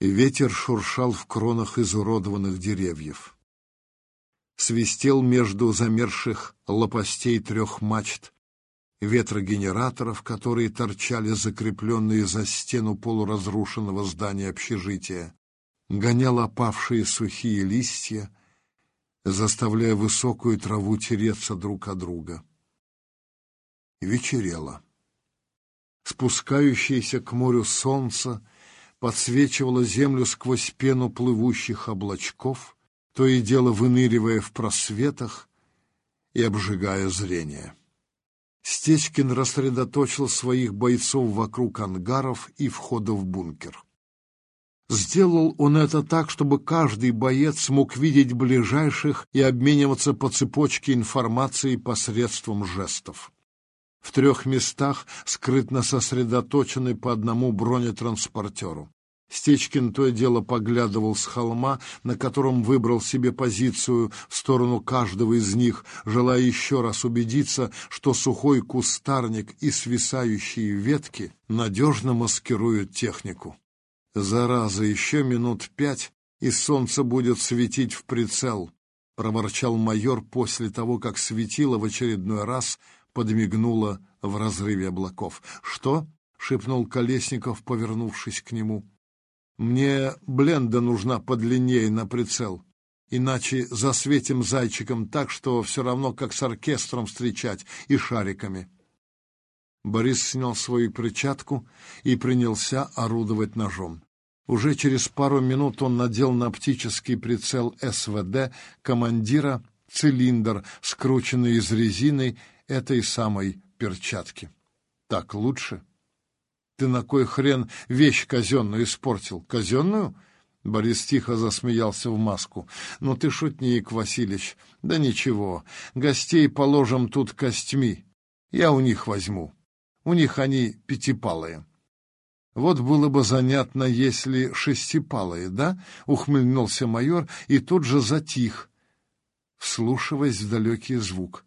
ветер шуршал в кронах изуродованных деревьев. Свистел между замерзших лопастей трех мачт ветрогенераторов, которые торчали закрепленные за стену полуразрушенного здания общежития, гонял опавшие сухие листья, заставляя высокую траву тереться друг от друга. Вечерело. Спускающееся к морю солнце подсвечивало землю сквозь пену плывущих облачков, то и дело выныривая в просветах и обжигая зрение. Стечкин рассредоточил своих бойцов вокруг ангаров и входа в бункер. Сделал он это так, чтобы каждый боец смог видеть ближайших и обмениваться по цепочке информацией посредством жестов. В трех местах скрытно сосредоточены по одному бронетранспортеру. Стечкин то и дело поглядывал с холма, на котором выбрал себе позицию в сторону каждого из них, желая еще раз убедиться, что сухой кустарник и свисающие ветки надежно маскируют технику. «Зараза, еще минут пять, и солнце будет светить в прицел», — проворчал майор после того, как светило в очередной раз подмигнуло в разрыве облаков. «Что?» — шепнул Колесников, повернувшись к нему. Мне бленда нужна подлиннее на прицел, иначе засветим зайчиком так, что все равно как с оркестром встречать и шариками. Борис снял свою перчатку и принялся орудовать ножом. Уже через пару минут он надел на оптический прицел СВД командира цилиндр, скрученный из резины этой самой перчатки. Так лучше? Ты на кой хрен вещь казенную испортил? Казенную? Борис тихо засмеялся в маску. «Ну ты шутник, Василич. Да ничего, гостей положим тут костьми. Я у них возьму. У них они пятипалые». «Вот было бы занятно, если шестипалые, да?» — ухмыльнулся майор и тут же затих, вслушиваясь в далекий звук.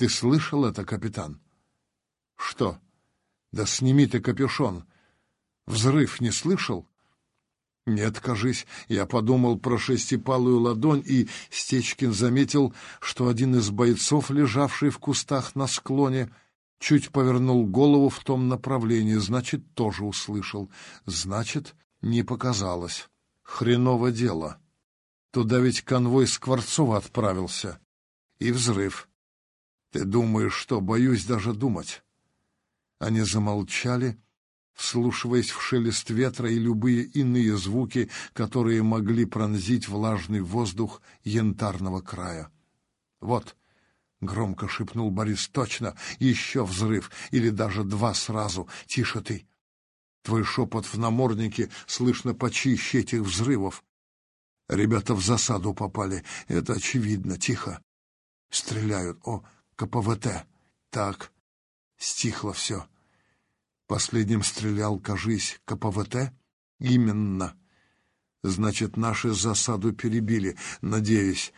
«Ты слышал это, капитан?» «Что?» Да сними ты капюшон. Взрыв не слышал? Нет, кажись, я подумал про шестипалую ладонь, и Стечкин заметил, что один из бойцов, лежавший в кустах на склоне, чуть повернул голову в том направлении, значит, тоже услышал. Значит, не показалось. Хреново дело. Туда ведь конвой Скворцова отправился. И взрыв. Ты думаешь, что боюсь даже думать? Они замолчали, вслушиваясь в шелест ветра и любые иные звуки, которые могли пронзить влажный воздух янтарного края. «Вот!» — громко шепнул Борис. «Точно! Еще взрыв! Или даже два сразу! Тише ты! Твой шепот в наморднике слышно почище этих взрывов. Ребята в засаду попали. Это очевидно. Тихо. Стреляют. О, КПВТ. Так, Стихло все. Последним стрелял, кажись, КПВТ? Именно. Значит, наши засаду перебили, надеюсь.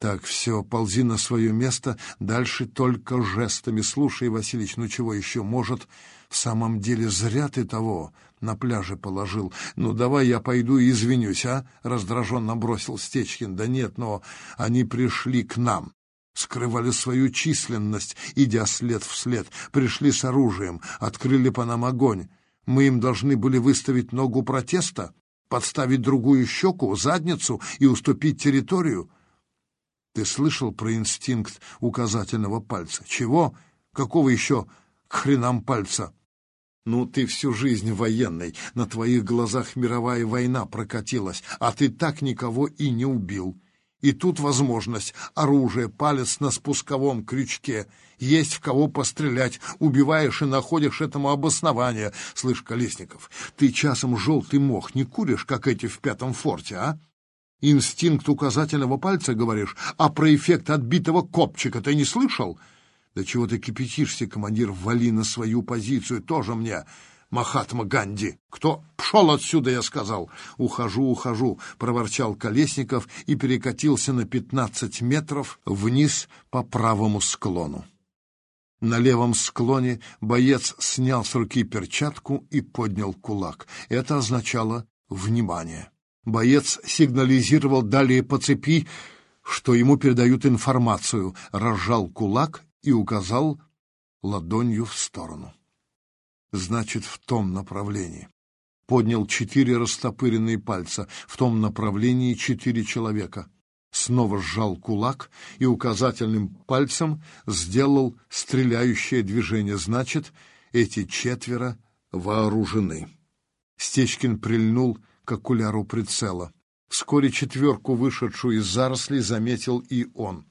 Так, все, ползи на свое место, дальше только жестами. Слушай, Василич, ну чего еще? Может, в самом деле зря ты того на пляже положил? Ну, давай я пойду и извинюсь, а? Раздраженно бросил Стечкин. Да нет, но они пришли к нам скрывали свою численность, идя след в след, пришли с оружием, открыли по нам огонь. Мы им должны были выставить ногу протеста, подставить другую щеку, задницу и уступить территорию. Ты слышал про инстинкт указательного пальца? Чего? Какого еще к хренам пальца? Ну, ты всю жизнь военный, на твоих глазах мировая война прокатилась, а ты так никого и не убил. И тут возможность. Оружие, палец на спусковом крючке. Есть в кого пострелять. Убиваешь и находишь этому обоснование. Слышь, Колесников, ты часом желтый мох не куришь, как эти в пятом форте, а? Инстинкт указательного пальца, говоришь? А про эффект отбитого копчика ты не слышал? Да чего ты кипятишься, командир, вали на свою позицию, тоже мне. Махатма Ганди. Кто? Пшел отсюда, я сказал. Ухожу, ухожу, проворчал Колесников и перекатился на пятнадцать метров вниз по правому склону. На левом склоне боец снял с руки перчатку и поднял кулак. Это означало внимание. Боец сигнализировал далее по цепи, что ему передают информацию, разжал кулак и указал ладонью в сторону. Значит, в том направлении. Поднял четыре растопыренные пальца. В том направлении четыре человека. Снова сжал кулак и указательным пальцем сделал стреляющее движение. Значит, эти четверо вооружены. Стечкин прильнул к окуляру прицела. Вскоре четверку, вышедшую из зарослей, заметил и он.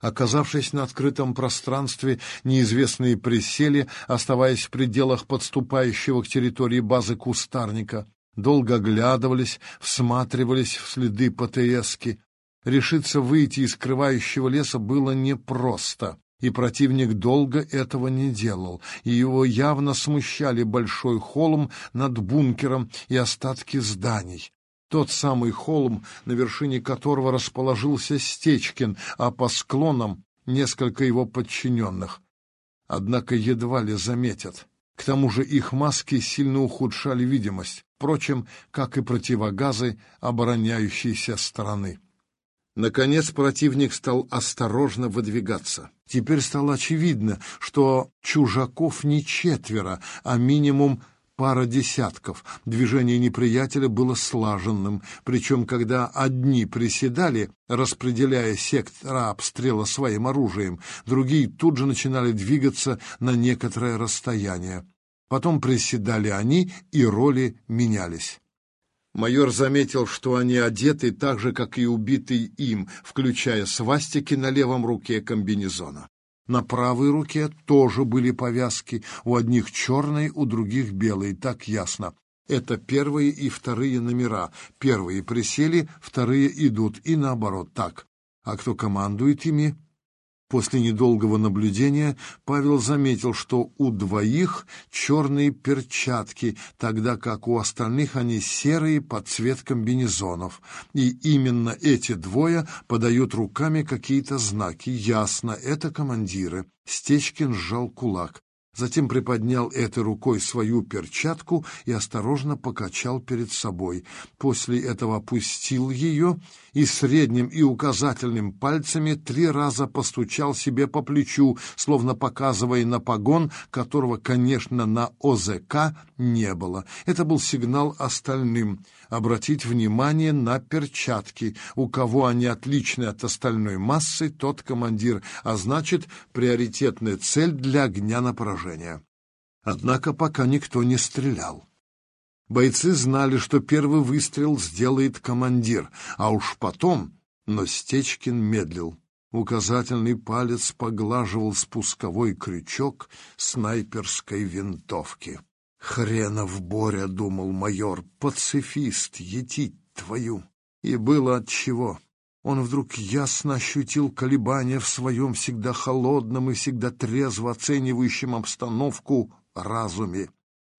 Оказавшись на открытом пространстве, неизвестные присели, оставаясь в пределах подступающего к территории базы кустарника. Долго оглядывались, всматривались в следы ПТСки. Решиться выйти из скрывающего леса было непросто, и противник долго этого не делал, и его явно смущали большой холм над бункером и остатки зданий. Тот самый холм, на вершине которого расположился Стечкин, а по склонам несколько его подчиненных. Однако едва ли заметят. К тому же их маски сильно ухудшали видимость, впрочем, как и противогазы обороняющейся стороны. Наконец противник стал осторожно выдвигаться. Теперь стало очевидно, что чужаков не четверо, а минимум пара десятков. Движение неприятеля было слаженным, причем когда одни приседали, распределяя сектора обстрела своим оружием, другие тут же начинали двигаться на некоторое расстояние. Потом приседали они, и роли менялись. Майор заметил, что они одеты так же, как и убитый им, включая свастики на левом руке комбинезона. На правой руке тоже были повязки, у одних черные, у других белые, так ясно. Это первые и вторые номера. Первые присели, вторые идут, и наоборот, так. А кто командует ими? После недолгого наблюдения Павел заметил, что у двоих черные перчатки, тогда как у остальных они серые под цвет комбинезонов. И именно эти двое подают руками какие-то знаки. Ясно, это командиры. Стечкин сжал кулак затем приподнял этой рукой свою перчатку и осторожно покачал перед собой. После этого опустил ее и средним и указательным пальцами три раза постучал себе по плечу, словно показывая на погон, которого, конечно, на ОЗК не было. Это был сигнал остальным обратить внимание на перчатки. У кого они отличны от остальной массы, тот командир, а значит, приоритетная цель для огня на поражение. Однако пока никто не стрелял. Бойцы знали, что первый выстрел сделает командир, а уж потом... Но Стечкин медлил. Указательный палец поглаживал спусковой крючок снайперской винтовки. «Хренов Боря», — думал майор, — «пацифист, етить твою». И было от чего. Он вдруг ясно ощутил колебания в своем всегда холодном и всегда трезво оценивающем обстановку разуме.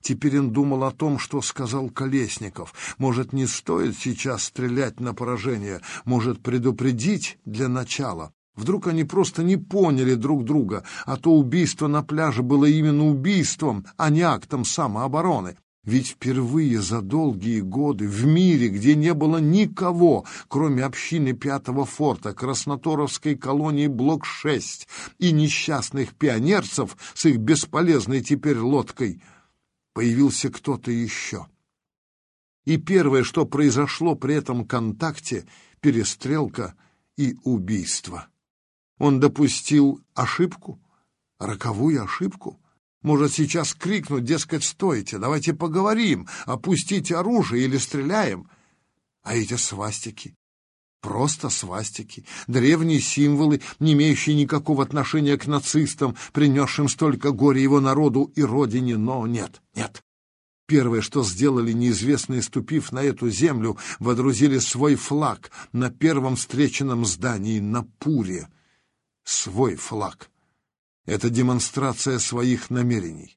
Теперь он думал о том, что сказал Колесников. Может, не стоит сейчас стрелять на поражение, может, предупредить для начала. Вдруг они просто не поняли друг друга, а то убийство на пляже было именно убийством, а не актом самообороны. Ведь впервые за долгие годы в мире, где не было никого, кроме общины пятого форта, красноторовской колонии Блок-6 и несчастных пионерцев с их бесполезной теперь лодкой, появился кто-то еще. И первое, что произошло при этом контакте — перестрелка и убийство. Он допустил ошибку, роковую ошибку. Может, сейчас крикнуть, дескать, стойте, давайте поговорим, опустите оружие или стреляем. А эти свастики? Просто свастики, древние символы, не имеющие никакого отношения к нацистам, принесшим столько горя его народу и родине, но нет, нет. Первое, что сделали неизвестные, ступив на эту землю, водрузили свой флаг на первом встреченном здании на Пуре — свой флаг. Это демонстрация своих намерений.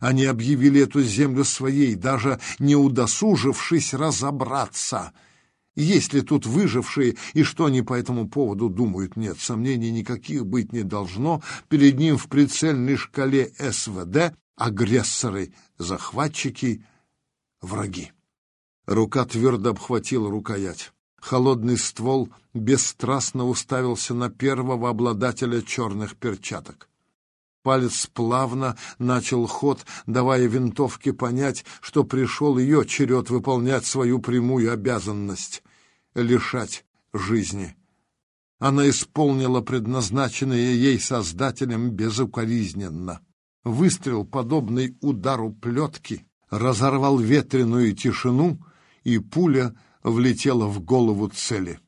Они объявили эту землю своей, даже не удосужившись разобраться. Есть ли тут выжившие, и что они по этому поводу думают, нет, сомнений никаких быть не должно. Перед ним в прицельной шкале СВД агрессоры, захватчики, враги. Рука твердо обхватила рукоять. Холодный ствол бесстрастно уставился на первого обладателя черных перчаток. Палец плавно начал ход, давая винтовке понять, что пришел ее черед выполнять свою прямую обязанность — лишать жизни. Она исполнила предназначенное ей Создателем безукоризненно. Выстрел, подобный удару плетки, разорвал ветреную тишину, и пуля влетела в голову цели.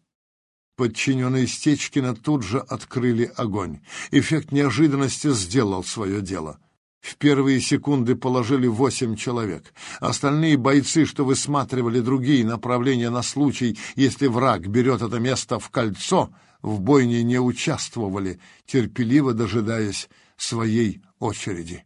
Подчиненные Стечкина тут же открыли огонь. Эффект неожиданности сделал свое дело. В первые секунды положили восемь человек. Остальные бойцы, что высматривали другие направления на случай, если враг берет это место в кольцо, в бойне не участвовали, терпеливо дожидаясь своей очереди.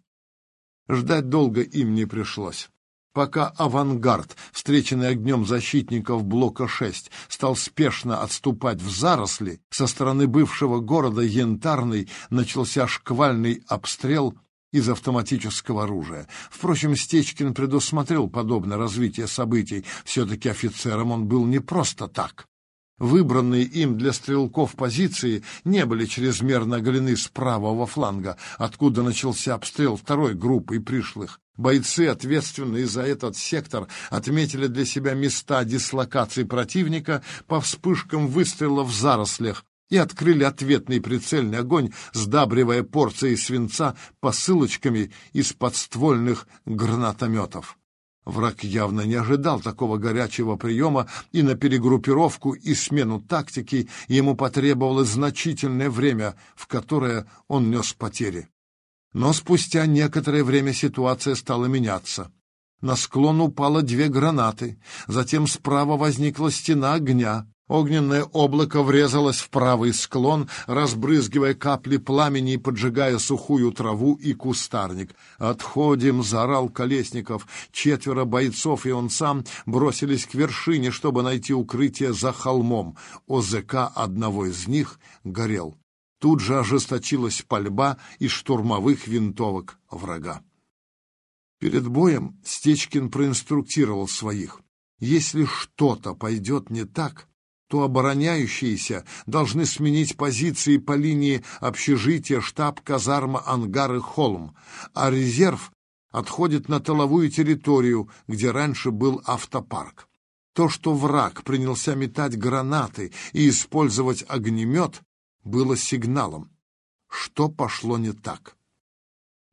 Ждать долго им не пришлось. Пока авангард, встреченный огнем защитников блока 6, стал спешно отступать в заросли, со стороны бывшего города Янтарный начался шквальный обстрел из автоматического оружия. Впрочем, Стечкин предусмотрел подобное развитие событий. Все-таки офицером он был не просто так. Выбранные им для стрелков позиции не были чрезмерно оголены с правого фланга, откуда начался обстрел второй группы пришлых. Бойцы, ответственные за этот сектор, отметили для себя места дислокации противника по вспышкам выстрелов в зарослях и открыли ответный прицельный огонь, сдабривая порции свинца посылочками из подствольных гранатометов. Враг явно не ожидал такого горячего приема, и на перегруппировку и смену тактики ему потребовалось значительное время, в которое он нес потери. Но спустя некоторое время ситуация стала меняться. На склон упало две гранаты, затем справа возникла стена огня. Огненное облако врезалось в правый склон, разбрызгивая капли пламени и поджигая сухую траву и кустарник. «Отходим!» — заорал Колесников. Четверо бойцов и он сам бросились к вершине, чтобы найти укрытие за холмом. ОЗК одного из них горел. Тут же ожесточилась пальба из штурмовых винтовок врага. Перед боем Стечкин проинструктировал своих. Если что-то пойдет не так, то обороняющиеся должны сменить позиции по линии общежития, штаб, казарма, ангары, холм, а резерв отходит на тыловую территорию, где раньше был автопарк. То, что враг принялся метать гранаты и использовать огнемет, было сигналом. Что пошло не так?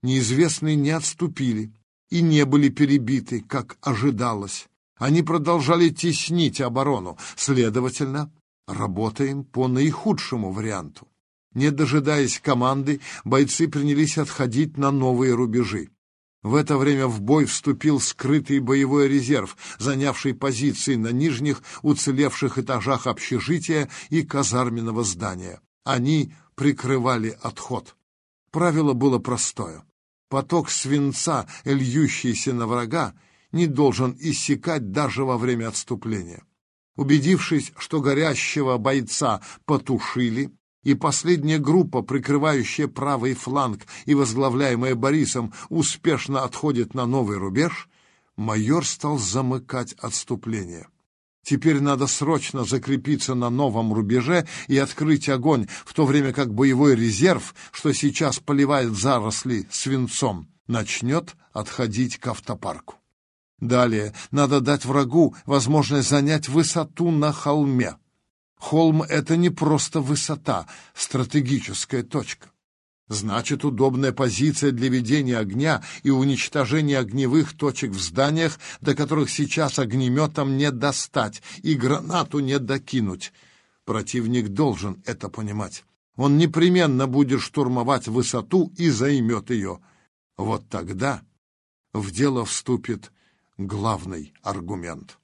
Неизвестные не отступили и не были перебиты, как ожидалось. Они продолжали теснить оборону, следовательно, работаем по наихудшему варианту. Не дожидаясь команды, бойцы принялись отходить на новые рубежи. В это время в бой вступил скрытый боевой резерв, занявший позиции на нижних уцелевших этажах общежития и казарменного здания. Они прикрывали отход. Правило было простое. Поток свинца, льющийся на врага, не должен иссякать даже во время отступления. Убедившись, что горящего бойца потушили, и последняя группа, прикрывающая правый фланг и возглавляемая Борисом, успешно отходит на новый рубеж, майор стал замыкать отступление. Теперь надо срочно закрепиться на новом рубеже и открыть огонь, в то время как боевой резерв, что сейчас поливает заросли свинцом, начнет отходить к автопарку. Далее надо дать врагу возможность занять высоту на холме. Холм — это не просто высота, стратегическая точка. Значит, удобная позиция для ведения огня и уничтожения огневых точек в зданиях, до которых сейчас огнеметом не достать и гранату не докинуть. Противник должен это понимать. Он непременно будет штурмовать высоту и займет ее. Вот тогда в дело вступит главный аргумент.